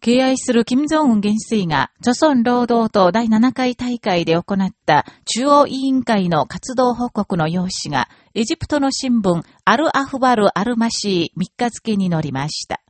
敬愛する金正恩元帥が、著村労働党第7回大会で行った中央委員会の活動報告の用紙が、エジプトの新聞、アル・アフバル・アルマシー3日付に載りました。